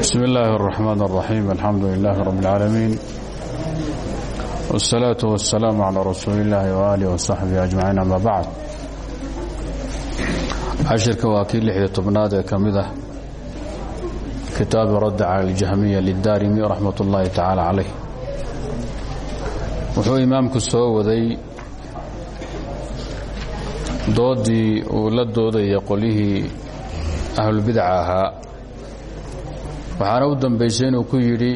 بسم الله الرحمن الرحيم الحمد لله رب العالمين والصلاة والسلام على رسول الله وآله وصحبه أجمعين أما بعد cashirka waa kii lixdii tobnaad ee ka mid ah kitaabi radda cala aljahmiya lidaarimi raxmat ullaahi tacaala calayh wuxuu imaamku soo waday doodii uu la doodaya qolyihii ahlulbidaca ahaa waxaana u dambaysay inuu ku yidhi